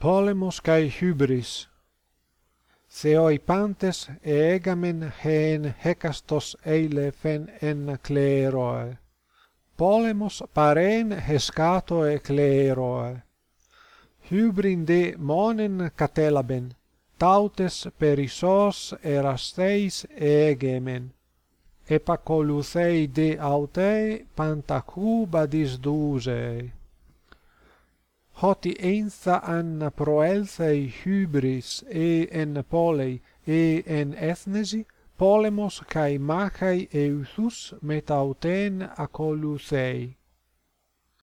polemos kai hybris Θεοϊπάντες εέγαμεν χέν χέκαστος ειλεφεν εν κλέρωε. Πόλεμος παρέν χεσκάτοε κλέρωε. Χύβριν δε μόνεν κατέλαβεν, ταύτες περισσός εραστέης εέγεμεν. Επακολουθέι δε αυτέ παντακούμπα δις δούζεε hoti ensa an proelsei hybris e en polei e en ethnesi polemos kai makai euthus metauten acoluthei